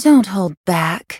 Don't hold back.